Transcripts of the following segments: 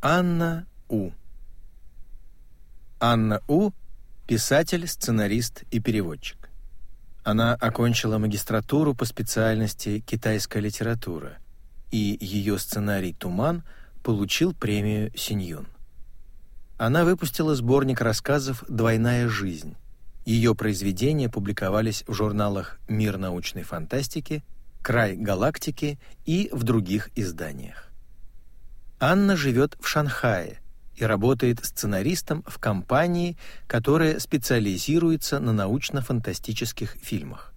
Анна У. Анна У – писатель, сценарист и переводчик. Она окончила магистратуру по специальности «Китайская литература», и ее сценарий «Туман» получил премию «Синьюн». Она выпустила сборник рассказов «Двойная жизнь». Ее произведения публиковались в журналах «Мир научной фантастики», «Край галактики» и в других изданиях. Анна живет в Шанхае и работает сценаристом в компании, которая специализируется на научно-фантастических фильмах.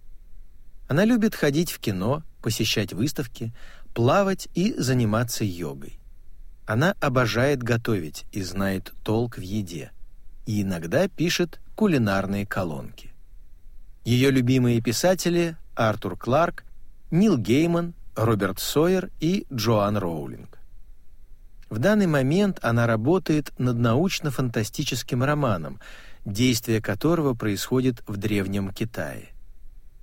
Она любит ходить в кино, посещать выставки, плавать и заниматься йогой. Она обожает готовить и знает толк в еде. И иногда пишет кулинарные колонки. Ее любимые писатели Артур Кларк, Нил Гейман, Роберт Сойер и Джоан Роулинг. В данный момент она работает над научно-фантастическим романом, действие которого происходит в Древнем Китае.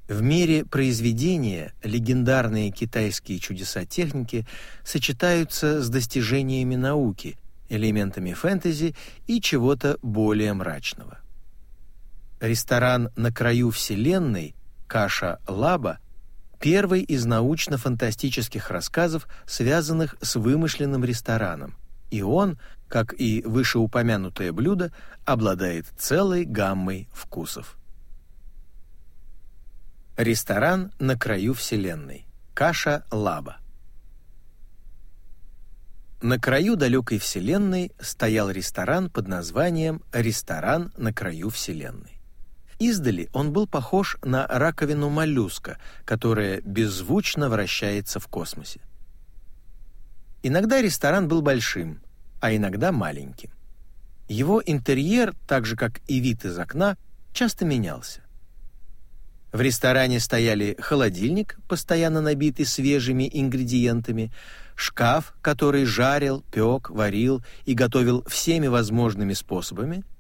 В мире произведения легендарные китайские чудеса техники сочетаются с достижениями науки, элементами фэнтези и чего-то более мрачного. Ресторан на краю вселенной Каша Лаба первый из научно-фантастических рассказов, связанных с вымышленным рестораном, и он, как и вышеупомянутое блюдо, обладает целой гаммой вкусов. Ресторан на краю Вселенной. Каша Лаба. На краю далекой Вселенной стоял ресторан под названием «Ресторан на краю Вселенной». Издали он был похож на раковину моллюска, которая беззвучно вращается в космосе. Иногда ресторан был большим, а иногда маленьким. Его интерьер, так же как и вид из окна, часто менялся. В ресторане стояли холодильник, постоянно набитый свежими ингредиентами, шкаф, который жарил, пек, варил и готовил всеми возможными способами –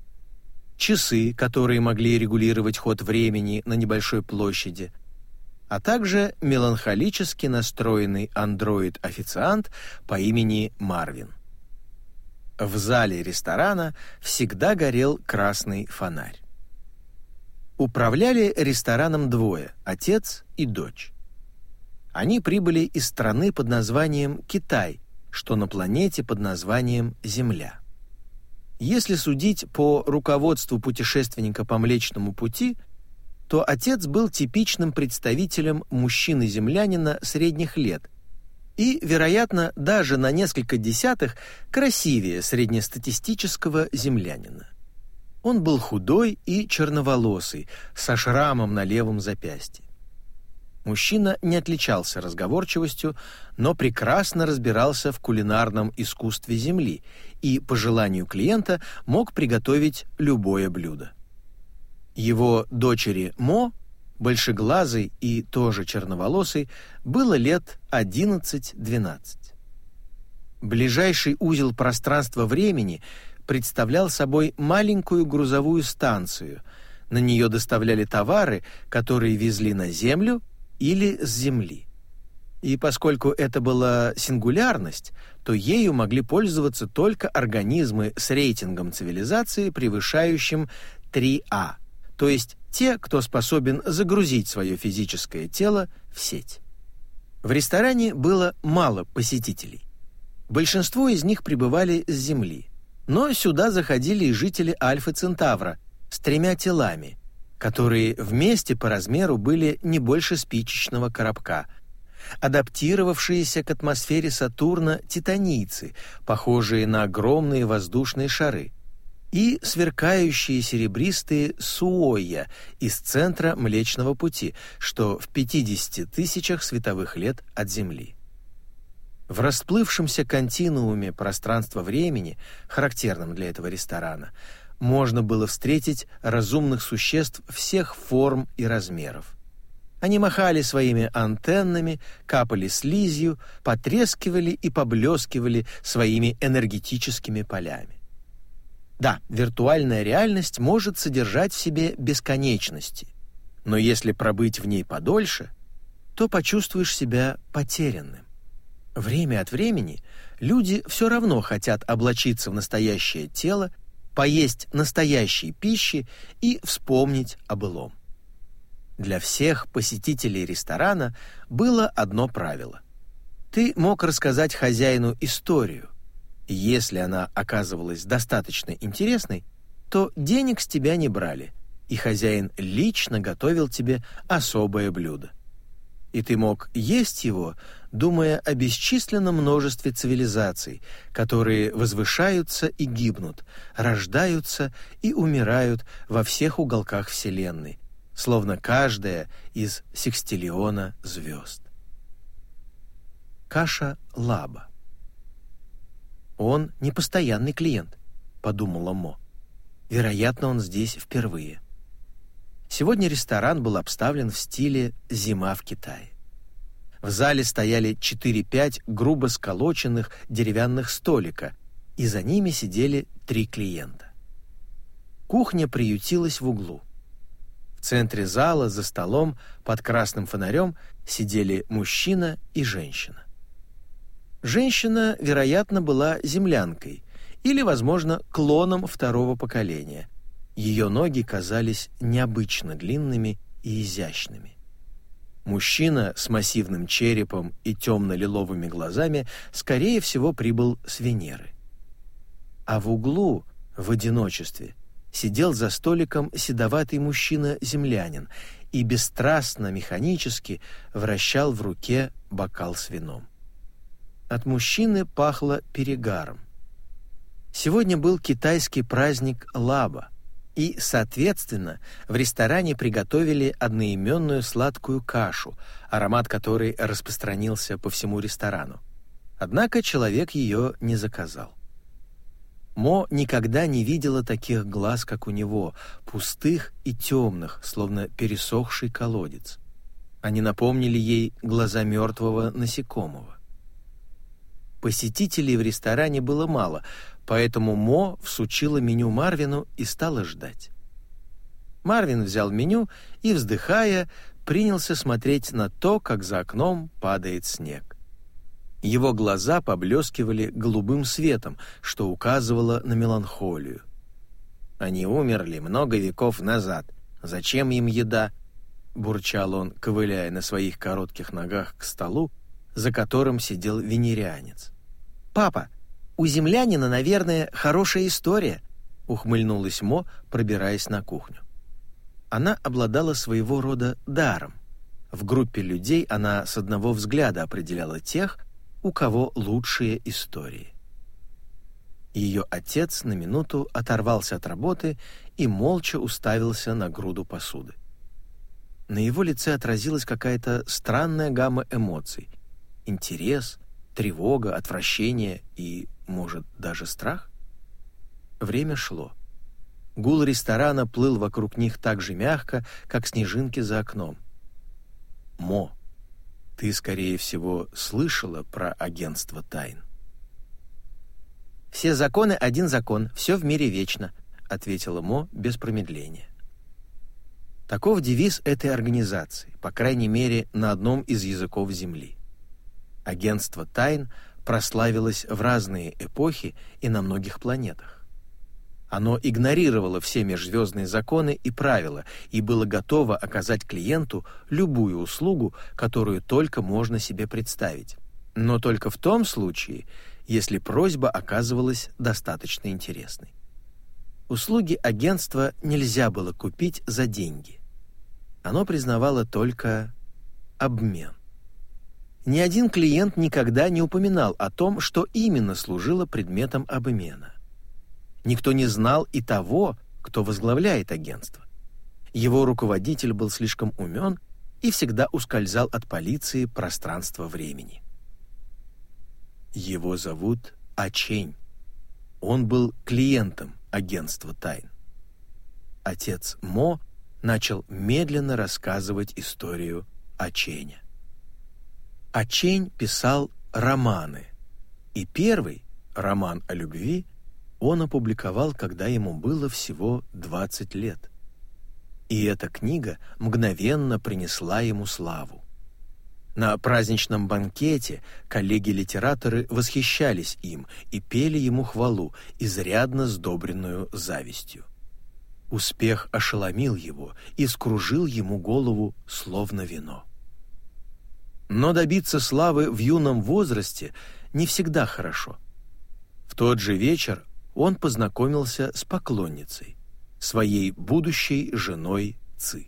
часы, которые могли регулировать ход времени на небольшой площади, а также меланхолически настроенный андроид-официант по имени Марвин. В зале ресторана всегда горел красный фонарь. Управляли рестораном двое – отец и дочь. Они прибыли из страны под названием Китай, что на планете под названием Земля. Если судить по руководству путешественника по Млечному пути, то отец был типичным представителем мужчины-землянина средних лет и, вероятно, даже на несколько десятых красивее среднестатистического землянина. Он был худой и черноволосый, со шрамом на левом запястье. Мужчина не отличался разговорчивостью, но прекрасно разбирался в кулинарном искусстве земли и, по желанию клиента, мог приготовить любое блюдо. Его дочери Мо, большеглазой и тоже черноволосой, было лет 11-12. Ближайший узел пространства-времени представлял собой маленькую грузовую станцию. На нее доставляли товары, которые везли на Землю или с Земли. И поскольку это была сингулярность, то ею могли пользоваться только организмы с рейтингом цивилизации, превышающим 3А, то есть те, кто способен загрузить свое физическое тело в сеть. В ресторане было мало посетителей. Большинство из них прибывали с Земли, но сюда заходили и жители Альфа Центавра с тремя телами, которые вместе по размеру были не больше спичечного коробка, адаптировавшиеся к атмосфере Сатурна титанийцы, похожие на огромные воздушные шары, и сверкающие серебристые суоя из центра Млечного Пути, что в 50 тысячах световых лет от Земли. В расплывшемся континууме пространства-времени, характерном для этого ресторана, можно было встретить разумных существ всех форм и размеров. Они махали своими антеннами, капали слизью, потрескивали и поблескивали своими энергетическими полями. Да, виртуальная реальность может содержать в себе бесконечности, но если пробыть в ней подольше, то почувствуешь себя потерянным. Время от времени люди все равно хотят облачиться в настоящее тело, поесть настоящей пищи и вспомнить о былом. Для всех посетителей ресторана было одно правило. Ты мог рассказать хозяину историю. Если она оказывалась достаточно интересной, то денег с тебя не брали, и хозяин лично готовил тебе особое блюдо. И ты мог есть его, думая о бесчисленном множестве цивилизаций, которые возвышаются и гибнут, рождаются и умирают во всех уголках Вселенной, словно каждая из секстиллиона звезд. Каша Лаба «Он не постоянный клиент», — подумала Мо. «Вероятно, он здесь впервые». Сегодня ресторан был обставлен в стиле «Зима в Китае». В зале стояли 4-5 грубо сколоченных деревянных столика, и за ними сидели три клиента. Кухня приютилась в углу. В центре зала за столом под красным фонарем сидели мужчина и женщина. Женщина, вероятно, была землянкой или, возможно, клоном второго поколения. Ее ноги казались необычно длинными и изящными. Мужчина с массивным черепом и темно-лиловыми глазами, скорее всего, прибыл с Венеры. А в углу, в одиночестве, сидел за столиком седоватый мужчина-землянин и бесстрастно, механически вращал в руке бокал с вином. От мужчины пахло перегаром. Сегодня был китайский праздник Лаба — и, соответственно, в ресторане приготовили одноименную сладкую кашу, аромат которой распространился по всему ресторану. Однако человек ее не заказал. Мо никогда не видела таких глаз, как у него, пустых и темных, словно пересохший колодец. Они напомнили ей глаза мертвого насекомого. Посетителей в ресторане было мало, поэтому Мо всучила меню Марвину и стала ждать. Марвин взял меню и, вздыхая, принялся смотреть на то, как за окном падает снег. Его глаза поблескивали голубым светом, что указывало на меланхолию. «Они умерли много веков назад. Зачем им еда?» — бурчал он, ковыляя на своих коротких ногах к столу, за которым сидел венерианец. «Папа, у землянина, наверное, хорошая история», — ухмыльнулась Мо, пробираясь на кухню. Она обладала своего рода даром. В группе людей она с одного взгляда определяла тех, у кого лучшие истории. Ее отец на минуту оторвался от работы и молча уставился на груду посуды. На его лице отразилась какая-то странная гамма эмоций. Интерес, тревога, отвращение и может, даже страх? Время шло. Гул ресторана плыл вокруг них так же мягко, как снежинки за окном. «Мо, ты, скорее всего, слышала про агентство тайн?» «Все законы — один закон, все в мире вечно», — ответила Мо без промедления. Таков девиз этой организации, по крайней мере, на одном из языков Земли. Агентство тайн — прославилось в разные эпохи и на многих планетах. Оно игнорировало все межзвездные законы и правила и было готово оказать клиенту любую услугу, которую только можно себе представить. Но только в том случае, если просьба оказывалась достаточно интересной. Услуги агентства нельзя было купить за деньги. Оно признавало только обмен. Ни один клиент никогда не упоминал о том, что именно служило предметом обмена. Никто не знал и того, кто возглавляет агентство. Его руководитель был слишком умен и всегда ускользал от полиции пространства времени. Его зовут Ачень. Он был клиентом агентства тайн. Отец Мо начал медленно рассказывать историю Аченя. Ачень писал романы, и первый роман о любви он опубликовал, когда ему было всего 20 лет. И эта книга мгновенно принесла ему славу. На праздничном банкете коллеги-литераторы восхищались им и пели ему хвалу, изрядно сдобренную завистью. Успех ошеломил его и скружил ему голову, словно вино. Но добиться славы в юном возрасте не всегда хорошо. В тот же вечер он познакомился с поклонницей, своей будущей женой Ци.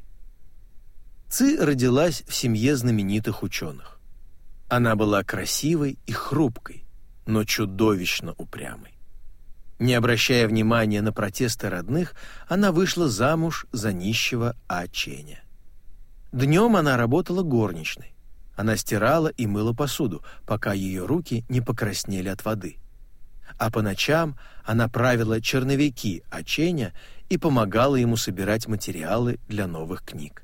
Ци родилась в семье знаменитых ученых. Она была красивой и хрупкой, но чудовищно упрямой. Не обращая внимания на протесты родных, она вышла замуж за нищего Аченя. Днем она работала горничной. Она стирала и мыла посуду, пока ее руки не покраснели от воды. А по ночам она правила черновики Аченя и помогала ему собирать материалы для новых книг.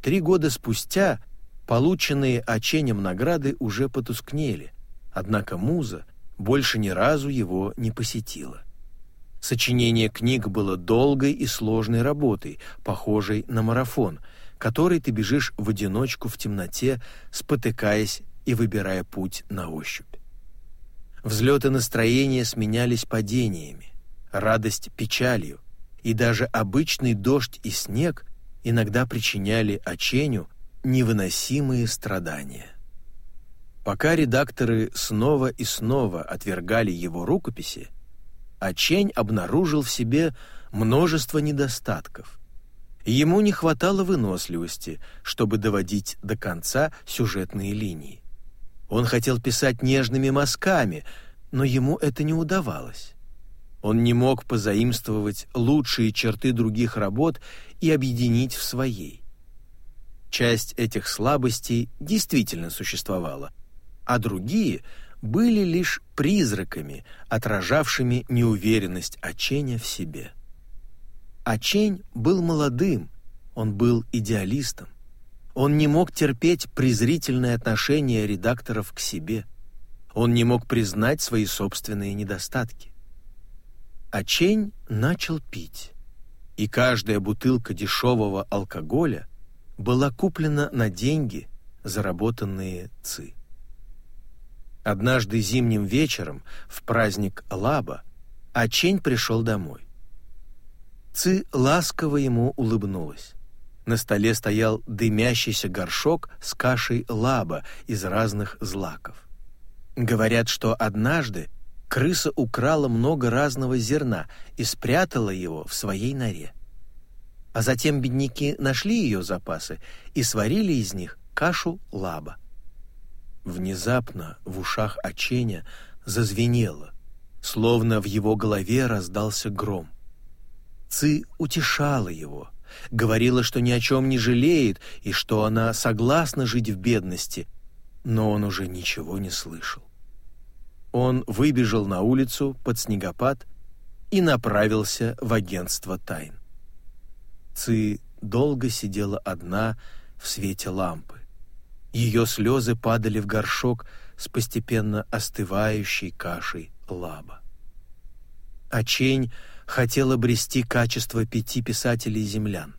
Три года спустя полученные Аченем награды уже потускнели, однако муза больше ни разу его не посетила. Сочинение книг было долгой и сложной работой, похожей на марафон, который ты бежишь в одиночку в темноте, спотыкаясь и выбирая путь на ощупь. Взлеты настроения сменялись падениями, радость печалью, и даже обычный дождь и снег иногда причиняли Аченю невыносимые страдания. Пока редакторы снова и снова отвергали его рукописи, Ачень обнаружил в себе множество недостатков. Ему не хватало выносливости, чтобы доводить до конца сюжетные линии. Он хотел писать нежными мазками, но ему это не удавалось. Он не мог позаимствовать лучшие черты других работ и объединить в своей. Часть этих слабостей действительно существовала, а другие были лишь призраками, отражавшими неуверенность Аченя в себе. Ачень был молодым, он был идеалистом. Он не мог терпеть презрительное отношение редакторов к себе. Он не мог признать свои собственные недостатки. Ачень начал пить и каждая бутылка дешевого алкоголя была куплена на деньги, заработанные ЦИ. Однажды зимним вечером, в праздник Лаба, Ачень пришел домой. Ци ласково ему улыбнулась. На столе стоял дымящийся горшок с кашей лаба из разных злаков. Говорят, что однажды крыса украла много разного зерна и спрятала его в своей норе. А затем бедняки нашли ее запасы и сварили из них кашу лаба. Внезапно в ушах Аченя зазвенело, словно в его голове раздался гром. Ци утешала его, говорила, что ни о чем не жалеет и что она согласна жить в бедности, но он уже ничего не слышал. Он выбежал на улицу под снегопад и направился в агентство тайн. Ци долго сидела одна в свете лампы. Ее слезы падали в горшок с постепенно остывающей кашей лаба. А Чень хотел обрести качество пяти писателей-землян.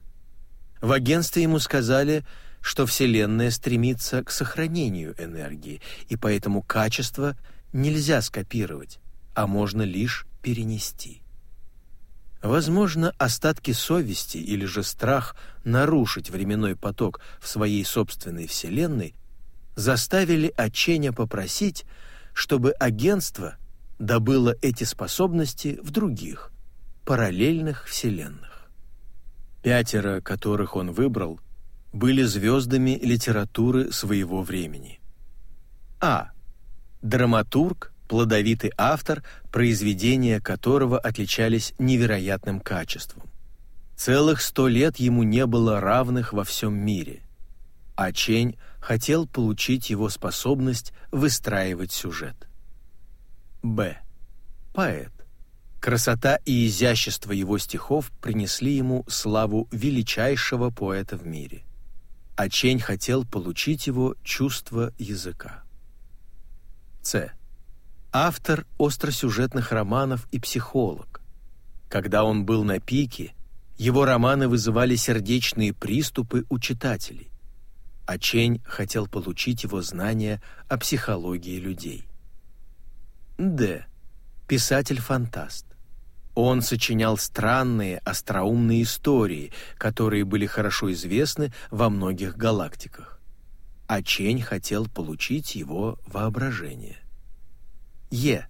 В агентстве ему сказали, что Вселенная стремится к сохранению энергии, и поэтому качество нельзя скопировать, а можно лишь перенести. Возможно, остатки совести или же страх нарушить временной поток в своей собственной вселенной заставили Аченя попросить, чтобы агентство добыло эти способности в других, параллельных вселенных. Пятеро, которых он выбрал, были звездами литературы своего времени. А драматург, плодовитый автор, произведения которого отличались невероятным качеством. Целых сто лет ему не было равных во всем мире, а Чень хотел получить его способность выстраивать сюжет. Б. Поэт. Красота и изящество его стихов принесли ему славу величайшего поэта в мире. А Чень хотел получить его чувство языка. С. Автор остросюжетных романов и психолог. Когда он был на пике, его романы вызывали сердечные приступы у читателей. а Чень хотел получить его знания о психологии людей. Д. Писатель-фантаст. Он сочинял странные, остроумные истории, которые были хорошо известны во многих галактиках. А Чень хотел получить его воображение. Е.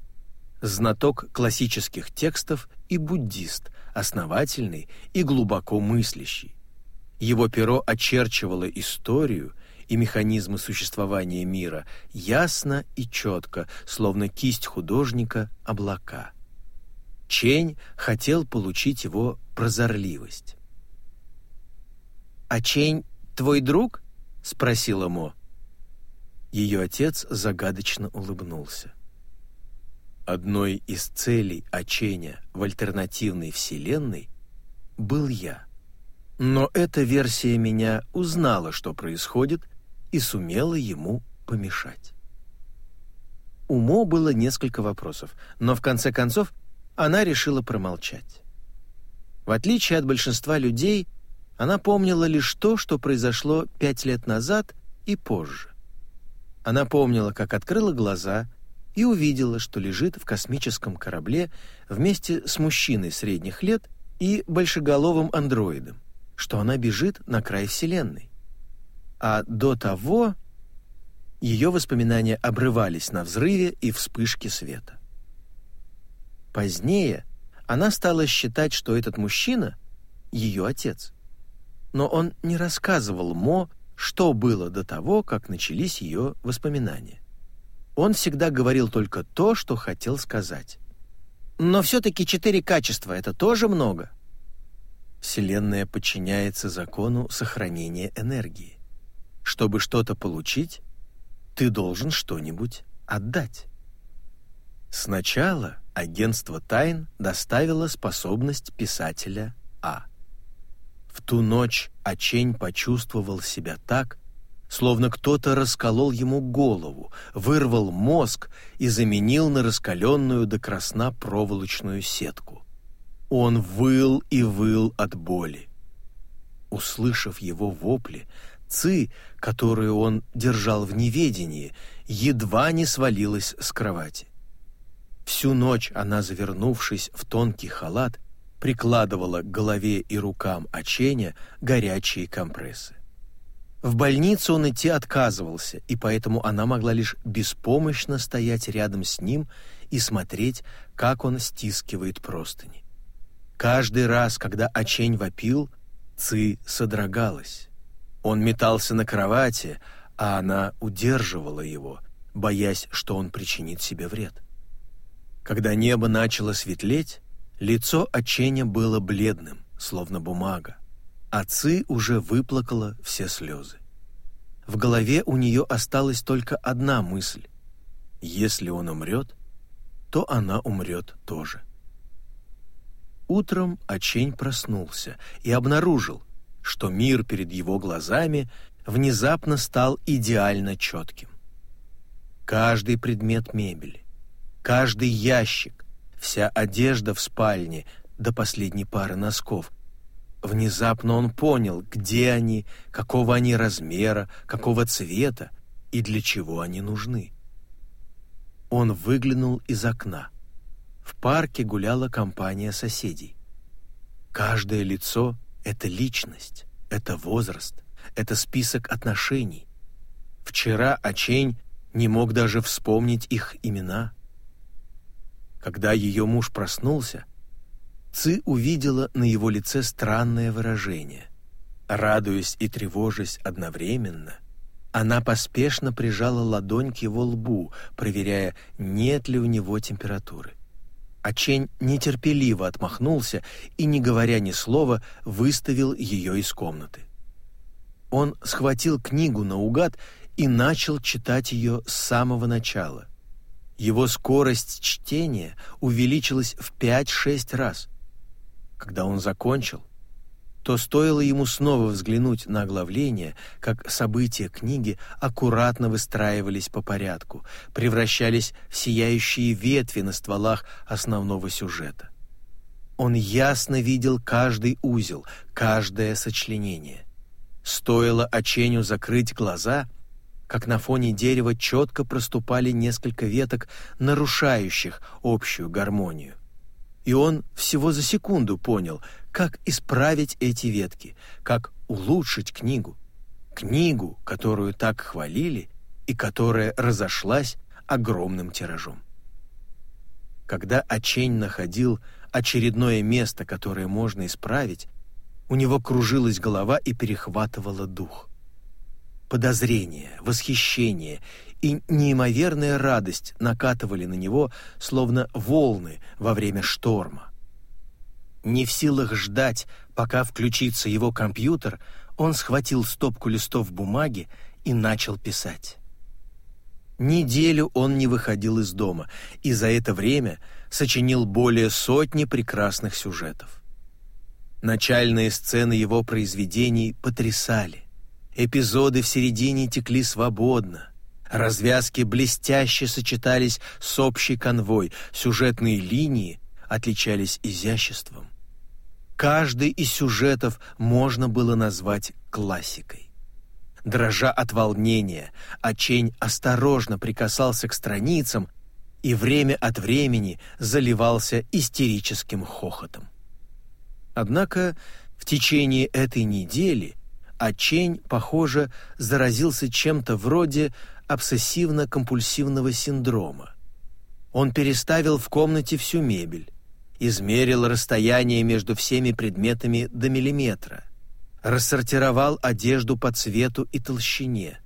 Знаток классических текстов и буддист, основательный и глубоко мыслящий. Его перо очерчивало историю и механизмы существования мира ясно и четко, словно кисть художника облака. Чень хотел получить его прозорливость. «А Чень твой друг?» — спросила Мо. Ее отец загадочно улыбнулся. Одной из целей Аченя в альтернативной вселенной был я. Но эта версия меня узнала, что происходит, и сумела ему помешать. У Мо было несколько вопросов, но в конце концов она решила промолчать. В отличие от большинства людей, она помнила лишь то, что произошло пять лет назад и позже. Она помнила, как открыла глаза и увидела, что лежит в космическом корабле вместе с мужчиной средних лет и большеголовым андроидом, что она бежит на край Вселенной. А до того ее воспоминания обрывались на взрыве и вспышке света. Позднее она стала считать, что этот мужчина — ее отец. Но он не рассказывал Мо, что было до того, как начались ее воспоминания. Он всегда говорил только то, что хотел сказать. Но все-таки четыре качества — это тоже много. Вселенная подчиняется закону сохранения энергии. Чтобы что-то получить, ты должен что-нибудь отдать. Сначала агентство тайн доставило способность писателя А. В ту ночь Ачень почувствовал себя так, словно кто-то расколол ему голову, вырвал мозг и заменил на раскаленную до красна проволочную сетку. Он выл и выл от боли. Услышав его вопли, Ци, которую он держал в неведении, едва не свалилась с кровати. Всю ночь она, завернувшись в тонкий халат, прикладывала к голове и рукам Аченя горячие компрессы. В больницу он идти отказывался, и поэтому она могла лишь беспомощно стоять рядом с ним и смотреть, как он стискивает простыни. Каждый раз, когда Ачень вопил, Ци содрогалась. Он метался на кровати, а она удерживала его, боясь, что он причинит себе вред. Когда небо начало светлеть, лицо Аченя было бледным, словно бумага. а Ци уже выплакала все слезы. В голове у нее осталась только одна мысль. Если он умрет, то она умрет тоже. Утром Ачень проснулся и обнаружил, что мир перед его глазами внезапно стал идеально четким. Каждый предмет мебели, Каждый ящик, вся одежда в спальне до последней пары носков. Внезапно он понял, где они, какого они размера, какого цвета и для чего они нужны. Он выглянул из окна. В парке гуляла компания соседей. Каждое лицо — это личность, это возраст, это список отношений. Вчера Ачень не мог даже вспомнить их имена — когда ее муж проснулся, Ци увидела на его лице странное выражение. Радуясь и тревожась одновременно, она поспешно прижала ладонь к его лбу, проверяя, нет ли у него температуры. А Чень нетерпеливо отмахнулся и, не говоря ни слова, выставил ее из комнаты. Он схватил книгу наугад и начал читать ее с самого начала. Его скорость чтения увеличилась в 5-6 раз. Когда он закончил, то стоило ему снова взглянуть на оглавление, как события книги аккуратно выстраивались по порядку, превращались в сияющие ветви на стволах основного сюжета. Он ясно видел каждый узел, каждое сочленение. Стоило Оченю закрыть глаза, как на фоне дерева четко проступали несколько веток, нарушающих общую гармонию. И он всего за секунду понял, как исправить эти ветки, как улучшить книгу. Книгу, которую так хвалили и которая разошлась огромным тиражом. Когда Очень находил очередное место, которое можно исправить, у него кружилась голова и перехватывала дух. Подозрение, восхищение и неимоверная радость накатывали на него, словно волны во время шторма. Не в силах ждать, пока включится его компьютер, он схватил стопку листов бумаги и начал писать. Неделю он не выходил из дома, и за это время сочинил более сотни прекрасных сюжетов. Начальные сцены его произведений потрясали. Эпизоды в середине текли свободно. Развязки блестяще сочетались с общей конвой, сюжетные линии отличались изяществом. Каждый из сюжетов можно было назвать классикой. Дрожа от волнения, Очень осторожно прикасался к страницам и время от времени заливался истерическим хохотом. Однако в течение этой недели Ачень, похоже, заразился чем-то вроде обсессивно-компульсивного синдрома. Он переставил в комнате всю мебель, измерил расстояние между всеми предметами до миллиметра, рассортировал одежду по цвету и толщине.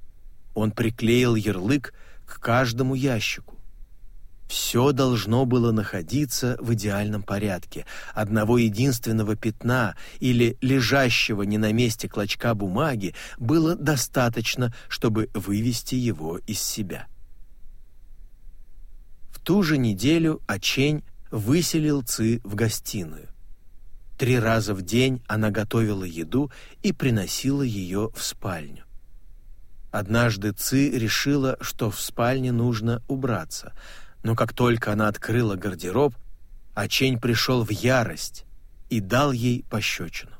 Он приклеил ярлык к каждому ящику. Все должно было находиться в идеальном порядке. Одного единственного пятна или лежащего не на месте клочка бумаги было достаточно, чтобы вывести его из себя. В ту же неделю Ачень выселил Ци в гостиную. Три раза в день она готовила еду и приносила ее в спальню. Однажды Ци решила, что в спальне нужно убраться — но как только она открыла гардероб, Ачень пришел в ярость и дал ей пощечину.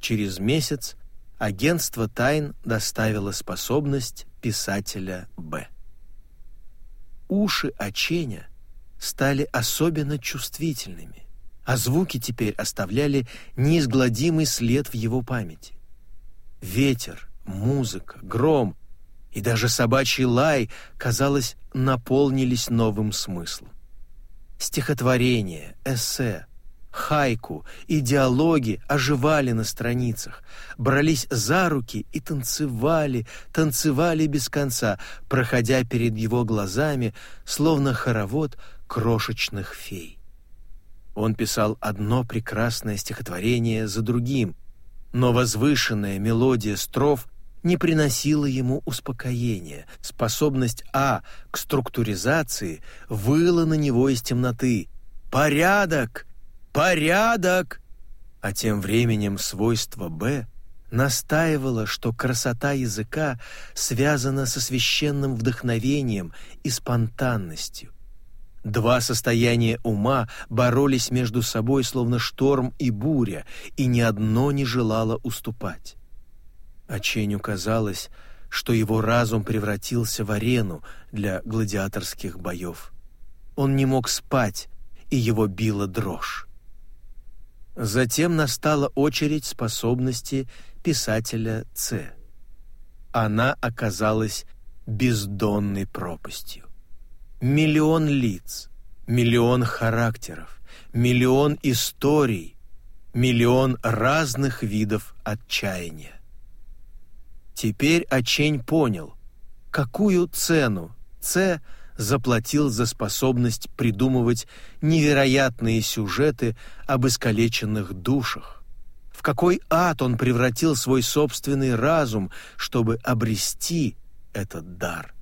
Через месяц агентство тайн доставило способность писателя Б. Уши Аченя стали особенно чувствительными, а звуки теперь оставляли неизгладимый след в его памяти. Ветер, музыка, гром и даже собачий лай, казалось, наполнились новым смыслом. Стихотворения, эссе, хайку и диалоги оживали на страницах, брались за руки и танцевали, танцевали без конца, проходя перед его глазами, словно хоровод крошечных фей. Он писал одно прекрасное стихотворение за другим, но возвышенная мелодия строф не приносила ему успокоения. Способность А к структуризации выла на него из темноты. «Порядок! Порядок!» А тем временем свойство Б настаивало, что красота языка связана со священным вдохновением и спонтанностью. Два состояния ума боролись между собой, словно шторм и буря, и ни одно не желало уступать. А Ченю казалось, что его разум превратился в арену для гладиаторских боев. Он не мог спать, и его била дрожь. Затем настала очередь способности писателя Ц. Она оказалась бездонной пропастью. Миллион лиц, миллион характеров, миллион историй, миллион разных видов отчаяния. Теперь Ачень понял, какую цену Ц заплатил за способность придумывать невероятные сюжеты об искалеченных душах. В какой ад он превратил свой собственный разум, чтобы обрести этот дар.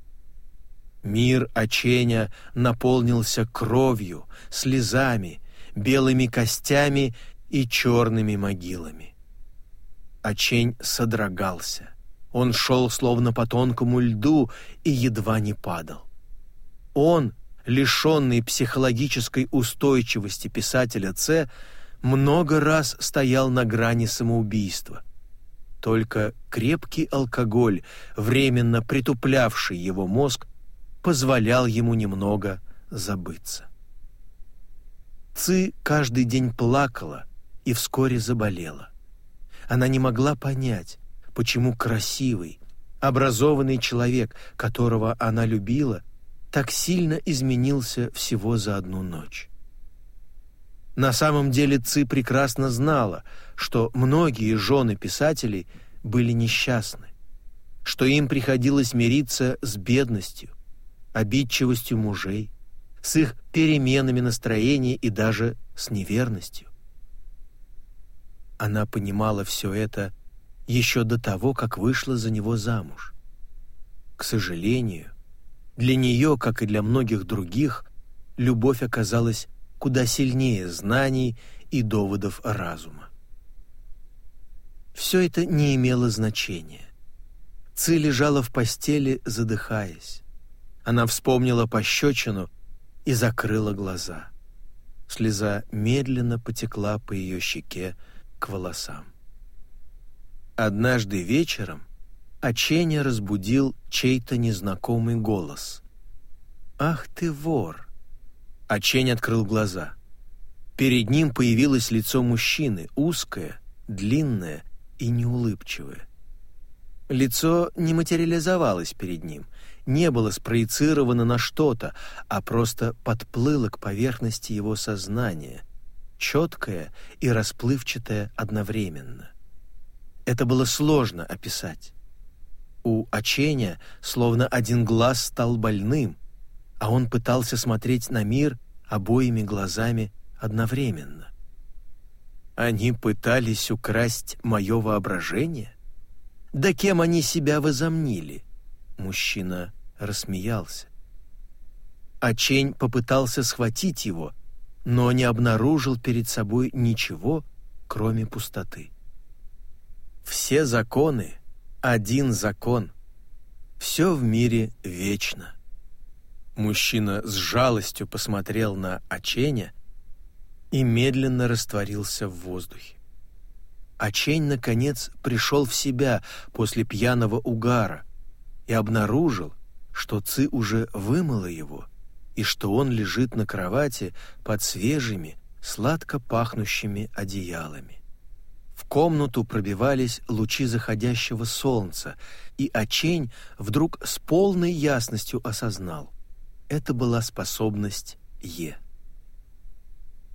Мир Аченя наполнился кровью, слезами, белыми костями и черными могилами. Ачень содрогался. Он шел словно по тонкому льду и едва не падал. Он, лишенный психологической устойчивости писателя Ц, много раз стоял на грани самоубийства. Только крепкий алкоголь, временно притуплявший его мозг, позволял ему немного забыться. Ци каждый день плакала и вскоре заболела. Она не могла понять, почему красивый, образованный человек, которого она любила, так сильно изменился всего за одну ночь. На самом деле Ци прекрасно знала, что многие жены писателей были несчастны, что им приходилось мириться с бедностью, обидчивостью мужей, с их переменами настроения и даже с неверностью. Она понимала все это еще до того, как вышла за него замуж. К сожалению, для нее, как и для многих других, любовь оказалась куда сильнее знаний и доводов разума. Все это не имело значения. Ци лежала в постели, задыхаясь. Она вспомнила пощечину и закрыла глаза. Слеза медленно потекла по ее щеке к волосам. Однажды вечером Оченя разбудил чей-то незнакомый голос. «Ах ты вор!» а Чень открыл глаза. Перед ним появилось лицо мужчины, узкое, длинное и неулыбчивое. Лицо не материализовалось перед ним, не было спроецировано на что-то, а просто подплыло к поверхности его сознания, четкое и расплывчатое одновременно. Это было сложно описать. У Аченя словно один глаз стал больным, а он пытался смотреть на мир обоими глазами одновременно. Они пытались украсть мое воображение? Да кем они себя возомнили? Мужчина рассмеялся. А Чень попытался схватить его, но не обнаружил перед собой ничего, кроме пустоты. Все законы — один закон. Все в мире вечно. Мужчина с жалостью посмотрел на Аченя и медленно растворился в воздухе. Ачень, наконец, пришел в себя после пьяного угара и обнаружил, что Ци уже вымыла его и что он лежит на кровати под свежими, сладко пахнущими одеялами. Комнату пробивались лучи заходящего солнца, и Ачень вдруг с полной ясностью осознал это была способность Е.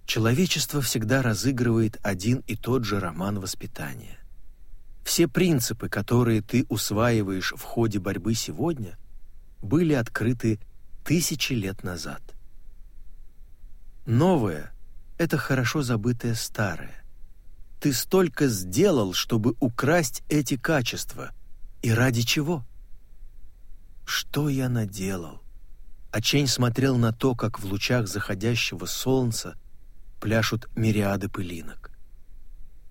Человечество всегда разыгрывает один и тот же роман воспитания. Все принципы, которые ты усваиваешь в ходе борьбы сегодня, были открыты тысячи лет назад. Новое — это хорошо забытое старое. Ты столько сделал, чтобы украсть эти качества. И ради чего? Что я наделал? а Чень смотрел на то, как в лучах заходящего солнца пляшут мириады пылинок.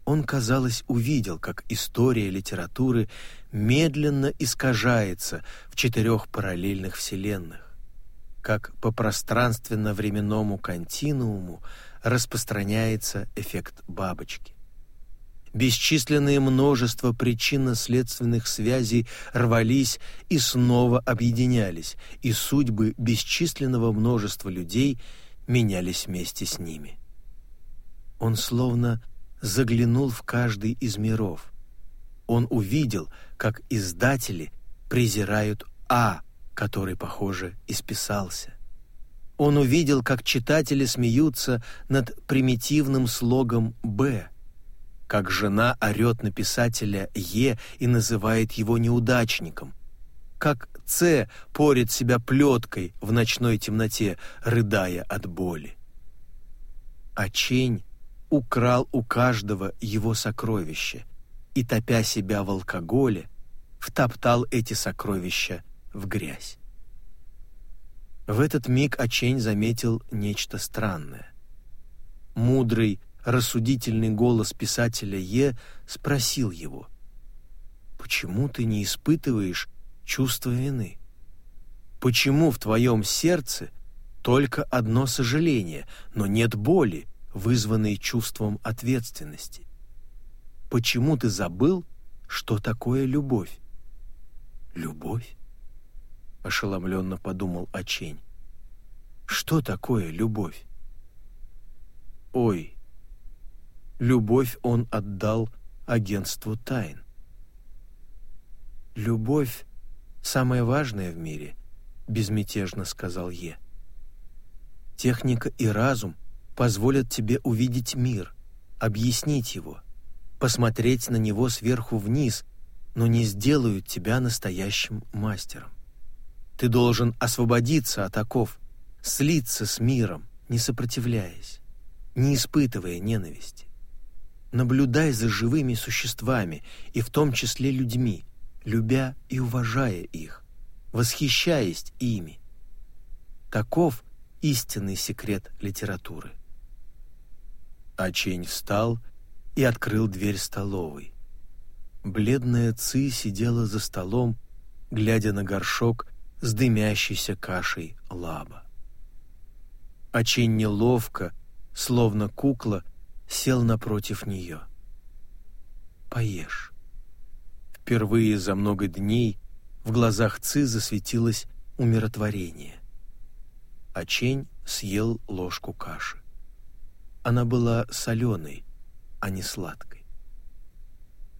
Он, казалось, увидел, как история литературы медленно искажается в четырех параллельных вселенных, как по пространственно-временному континууму распространяется эффект бабочки. Бесчисленное множество причинно-следственных связей рвались и снова объединялись, и судьбы бесчисленного множества людей менялись вместе с ними. Он словно заглянул в каждый из миров. Он увидел, как издатели презирают А, который, похоже, исписался. Он увидел, как читатели смеются над примитивным слогом «Б», как жена орет на писателя Е и называет его неудачником, как С порит себя плеткой в ночной темноте, рыдая от боли. А Чень украл у каждого его сокровище и, топя себя в алкоголе, втоптал эти сокровища в грязь. В этот миг Ачень заметил нечто странное. Мудрый рассудительный голос писателя Е спросил его, «Почему ты не испытываешь чувство вины? Почему в твоем сердце только одно сожаление, но нет боли, вызванной чувством ответственности? Почему ты забыл, что такое любовь. «Любовь?» — ошеломленно подумал Очень. «Что такое любовь?» «Ой, любовь он отдал агентству тайн. «Любовь — самое важное в мире», — безмятежно сказал Е. «Техника и разум позволят тебе увидеть мир, объяснить его, посмотреть на него сверху вниз, но не сделают тебя настоящим мастером. Ты должен освободиться от оков, слиться с миром, не сопротивляясь, не испытывая ненависти. Наблюдай за живыми существами, и в том числе людьми, любя и уважая их, восхищаясь ими. Таков истинный секрет литературы. Ачень встал и открыл дверь столовой. Бледная Ци сидела за столом, глядя на горшок с дымящейся кашей лаба. Ачень неловко, словно кукла, сел напротив нее. «Поешь». Впервые за много дней в глазах Ци засветилось умиротворение. А Чень съел ложку каши. Она была соленой, а не сладкой.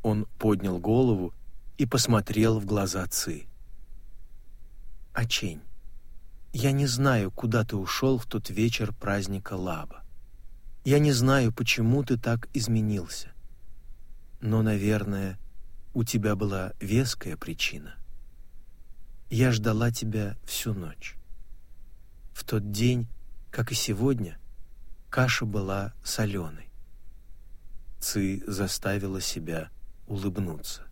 Он поднял голову и посмотрел в глаза Ци. «Ачень, я не знаю, куда ты ушел в тот вечер праздника Лаба. Я не знаю, почему ты так изменился. Но, наверное, у тебя была веская причина. Я ждала тебя всю ночь. В тот день, как и сегодня, каша была соленой. Ци заставила себя улыбнуться.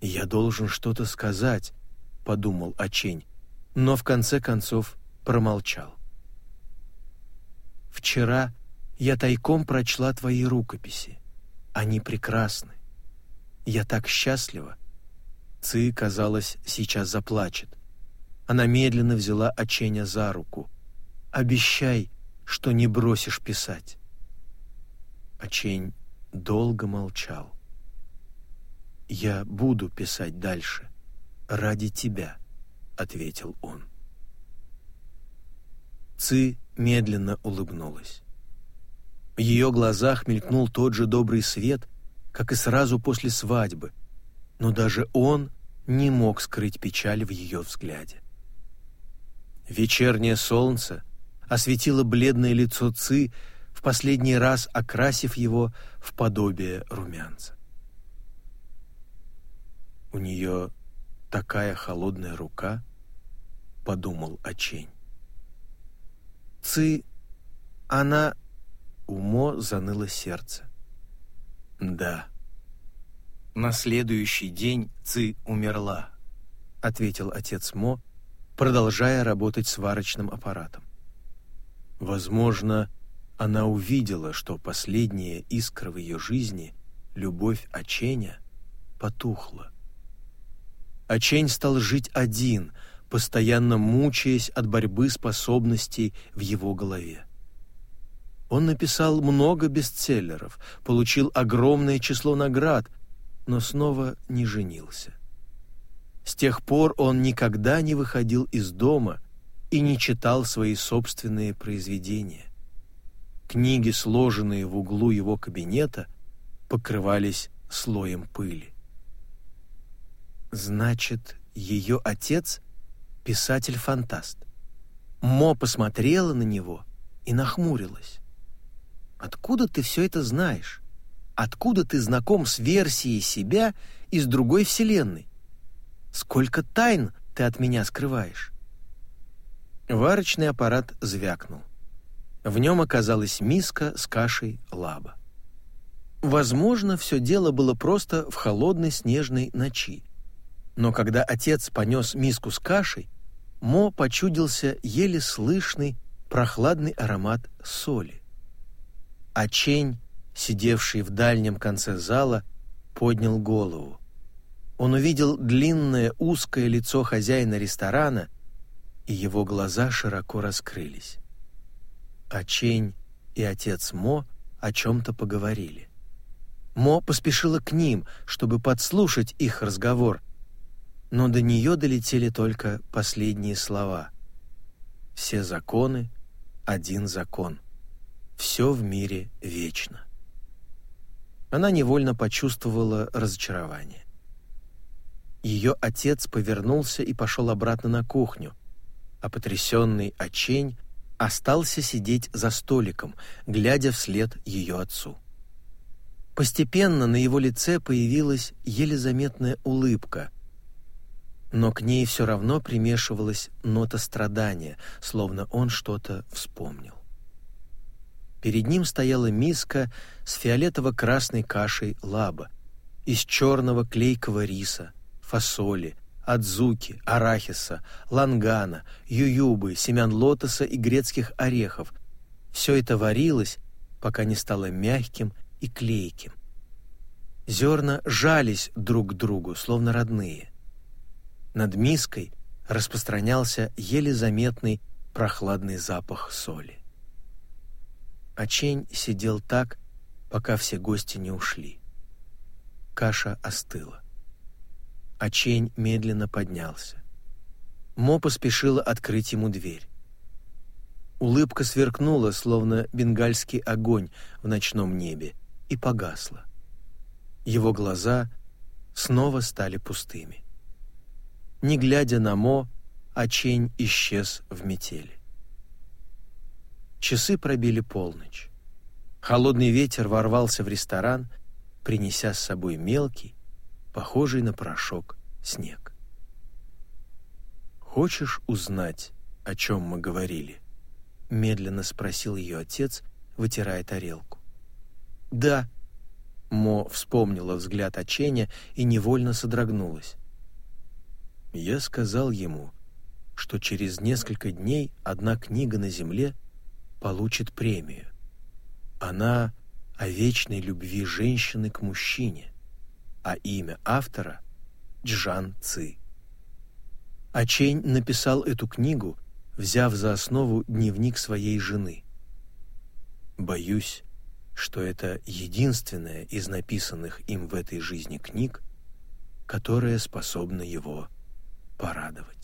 «Я должен что-то сказать», — подумал Очень, но в конце концов промолчал. «Вчера я тайком прочла твои рукописи. Они прекрасны. Я так счастлива. Ци, казалось, сейчас заплачет. Она медленно взяла Оченя за руку. «Обещай, что не бросишь писать». Очень долго молчал. «Я буду писать дальше. Ради тебя», — ответил он. Ци медленно улыбнулась. В ее глазах мелькнул тот же добрый свет, как и сразу после свадьбы, но даже он не мог скрыть печаль в ее взгляде. Вечернее солнце осветило бледное лицо Ци, в последний раз окрасив его в подобие румянца. «У нее такая холодная рука», — подумал Очень. Ци, она... Умо заныло сердце. «Да». «На следующий день Ци умерла», — ответил отец Мо, продолжая работать сварочным аппаратом. Возможно, она увидела, что последняя искра в ее жизни, любовь Аченя, потухла. Ачень стал жить один, постоянно мучаясь от борьбы способностей в его голове. Он написал много бестселлеров, получил огромное число наград, но снова не женился. С тех пор он никогда не выходил из дома и не читал свои собственные произведения. Книги, сложенные в углу его кабинета, покрывались слоем пыли. Значит, ее отец — писатель-фантаст. Мо посмотрела на него и нахмурилась. Откуда ты все это знаешь? Откуда ты знаком с версией себя из другой вселенной? Сколько тайн ты от меня скрываешь?» Варочный аппарат звякнул. В нем оказалась миска с кашей лаба. Возможно, все дело было просто в холодной снежной ночи. Но когда отец понес миску с кашей, Мо почудился еле слышный прохладный аромат соли а Чень, сидевший в дальнем конце зала, поднял голову. Он увидел длинное узкое лицо хозяина ресторана, и его глаза широко раскрылись. А Чень и отец Мо о чем-то поговорили. Мо поспешила к ним, чтобы подслушать их разговор, но до нее долетели только последние слова. «Все законы — один закон. Все в мире вечно». Она невольно почувствовала разочарование. Ее отец повернулся и пошел обратно на кухню, а потрясенный Очень остался сидеть за столиком, глядя вслед ее отцу. Постепенно на его лице появилась еле заметная улыбка, но к ней все равно примешивалась нота страдания, словно он что-то вспомнил. Перед ним стояла миска с фиолетово-красной кашей лаба, из черного клейкого риса, фасоли, адзуки, арахиса, лангана, ююбы, семян лотоса и грецких орехов. Все это варилось, пока не стало мягким и клейким. Зерна жались друг к другу, словно родные. Над миской распространялся еле заметный прохладный запах соли. Очень сидел так, пока все гости не ушли. Каша остыла. Очень медленно поднялся. Мо поспешила открыть ему дверь. Улыбка сверкнула, словно бенгальский огонь в ночном небе, и погасла. Его глаза снова стали пустыми. Не глядя на Мо, Очень исчез в метели. Часы пробили полночь. Холодный ветер ворвался в ресторан, принеся с собой мелкий, похожий на порошок, снег. «Хочешь узнать, о чем мы говорили?» — медленно спросил ее отец, вытирая тарелку. «Да». Мо вспомнила взгляд Оченя и невольно содрогнулась. Я сказал ему, что через несколько дней одна книга на земле получит премию. Она о вечной любви женщины к мужчине а имя автора — Джан Ци. Ачень написал эту книгу, взяв за основу дневник своей жены. Боюсь, что это единственная из написанных им в этой жизни книг, которая способна его порадовать.